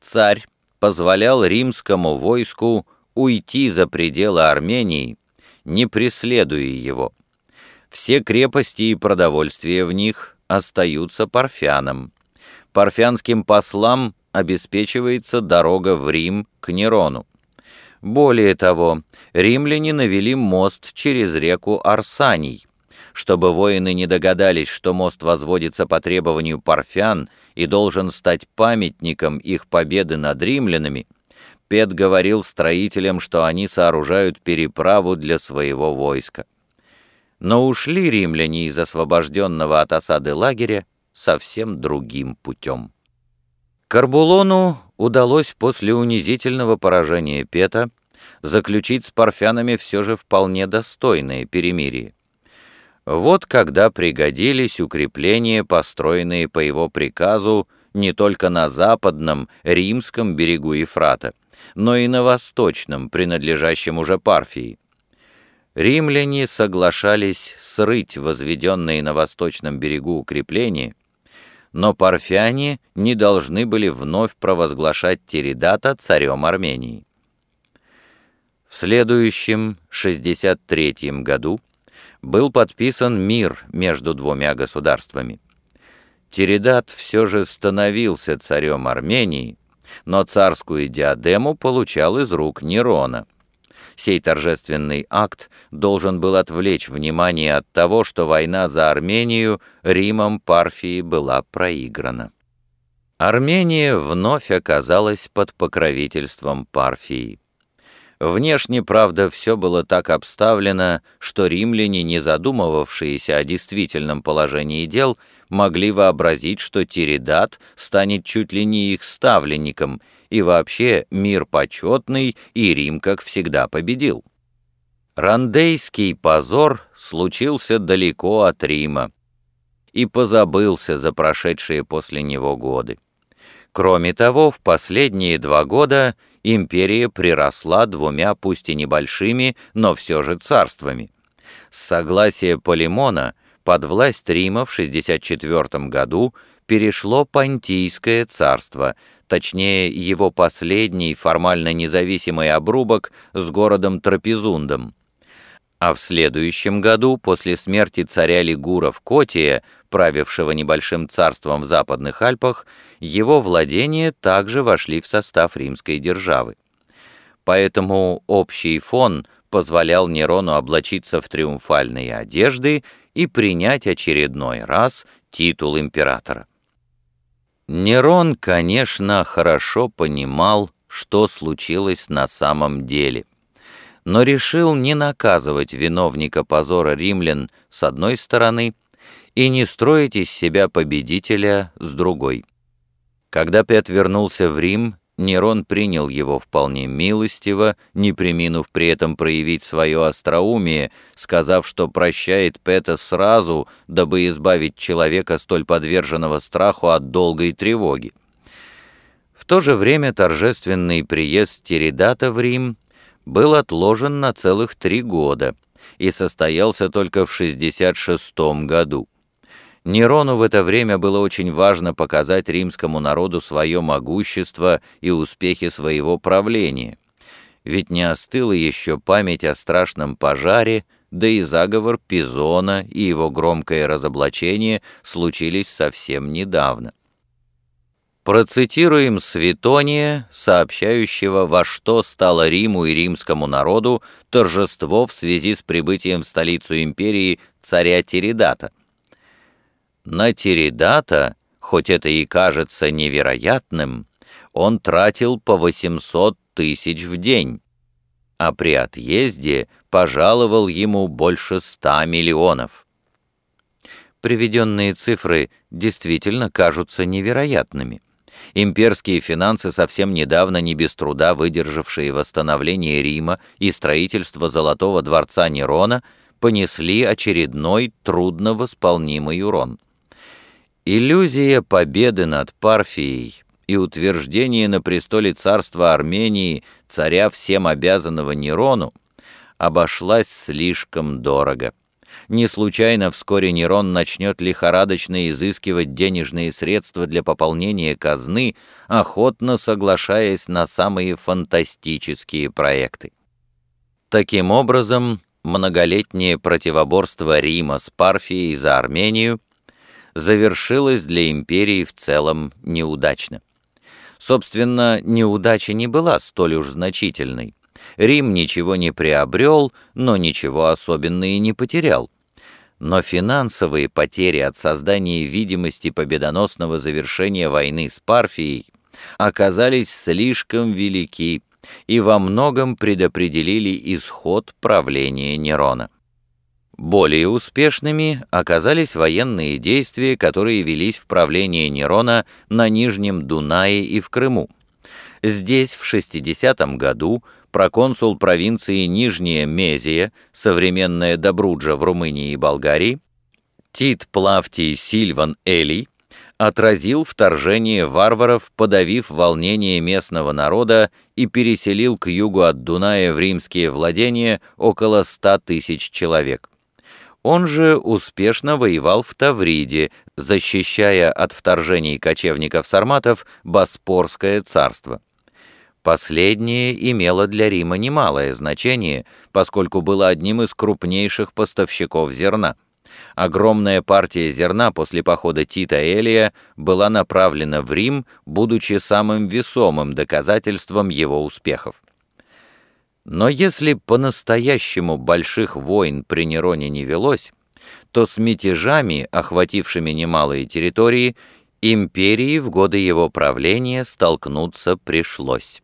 царь позволял римскому войску уйти за пределы Армении, не преследуя его. Все крепости и продовольствие в них остаются парфянам. Парфянским послам обеспечивается дорога в Рим к Нерону. Более того, римляне навели мост через реку Арсаний. Чтобы воины не догадались, что мост возводится по требованию парфян и должен стать памятником их победы над римлянами, Пет говорил строителям, что они сооружают переправу для своего войска. Но ушли римляне из освобожденного от осады лагеря совсем другим путем. Карбулону удалось после унизительного поражения Пета заключить с парфянами все же вполне достойное перемирие. Вот когда пригодились укрепления, построенные по его приказу не только на западном, римском берегу Ефрата, но и на восточном, принадлежащем уже Парфии. Римляне соглашались срыть возведенные на восточном берегу укрепления, но парфяне не должны были вновь провозглашать Тиридата царем Армении. В следующем, 63 году, был подписан мир между двумя государствами. Тиридат все же становился царем Армении, но царскую диадему получал из рук Нерона – Сей торжественный акт должен был отвлечь внимание от того, что война за Армению Римом Парфии была проиграна. Армения вновь оказалась под покровительством Парфии. Внешне, правда, все было так обставлено, что римляне, не задумывавшиеся о действительном положении дел, могли вообразить, что Тиридат станет чуть ли не их ставленником – и вообще мир почетный, и Рим, как всегда, победил. Рандейский позор случился далеко от Рима и позабылся за прошедшие после него годы. Кроме того, в последние два года империя приросла двумя, пусть и небольшими, но все же царствами. С согласия Полимона под власть Рима в 64 году перешло Понтийское царство, точнее его последний формально независимый обрубок с городом Трапезундом. А в следующем году, после смерти царя Лигуров Котия, правившего небольшим царством в Западных Альпах, его владения также вошли в состав римской державы. Поэтому общий фон позволял Нерону облачиться в триумфальные одежды и принять очередной раз титул императора. Нерон, конечно, хорошо понимал, что случилось на самом деле, но решил не наказывать виновника позора римлян с одной стороны и не строить из себя победителя с другой. Когда Пет вернулся в Рим, Нерон принял его вполне милостиво, не приминув при этом проявить свое остроумие, сказав, что прощает Пета сразу, дабы избавить человека, столь подверженного страху от долгой тревоги. В то же время торжественный приезд Тиридата в Рим был отложен на целых три года и состоялся только в 66 году. Нерону в это время было очень важно показать римскому народу свое могущество и успехи своего правления. Ведь не остыла еще память о страшном пожаре, да и заговор Пизона и его громкое разоблачение случились совсем недавно. Процитируем Светония, сообщающего, во что стало Риму и римскому народу торжество в связи с прибытием в столицу империи царя Тиридата. На Тиридата, хоть это и кажется невероятным, он тратил по 800 тысяч в день, а при отъезде пожаловал ему больше 100 миллионов. Приведенные цифры действительно кажутся невероятными. Имперские финансы, совсем недавно не без труда выдержавшие восстановление Рима и строительство Золотого дворца Нерона, понесли очередной трудновосполнимый урон. Иллюзия победы над Парфией и утверждение на престоле царства Армении царя всем обязанного Нерону обошлась слишком дорого. Не случайно вскоре Нерон начнет лихорадочно изыскивать денежные средства для пополнения казны, охотно соглашаясь на самые фантастические проекты. Таким образом, многолетнее противоборство Рима с Парфией за Армению завершилось для империи в целом неудачно. Собственно, неудача не была столь уж значительной. Рим ничего не приобрел, но ничего особенного и не потерял. Но финансовые потери от создания видимости победоносного завершения войны с Парфией оказались слишком велики и во многом предопределили исход правления Нерона. Более успешными оказались военные действия, которые велись в правлении Нерона на Нижнем Дунае и в Крыму. Здесь в 60 году проконсул провинции Нижняя Мезия, современная Добруджа в Румынии и Болгарии, Тит Плавтий Сильван Элий, отразил вторжение варваров, подавив волнение местного народа и переселил к югу от Дуная в римские владения около ста тысяч человек. Он же успешно воевал в Тавриде, защищая от вторжений кочевников-сарматов Боспорское царство. Последнее имело для Рима немалое значение, поскольку было одним из крупнейших поставщиков зерна. Огромная партия зерна после похода Тита Элия была направлена в Рим, будучи самым весомым доказательством его успехов. Но если по-настоящему больших войн при Нероне не велось, то с мятежами, охватившими немалые территории, империи в годы его правления столкнуться пришлось.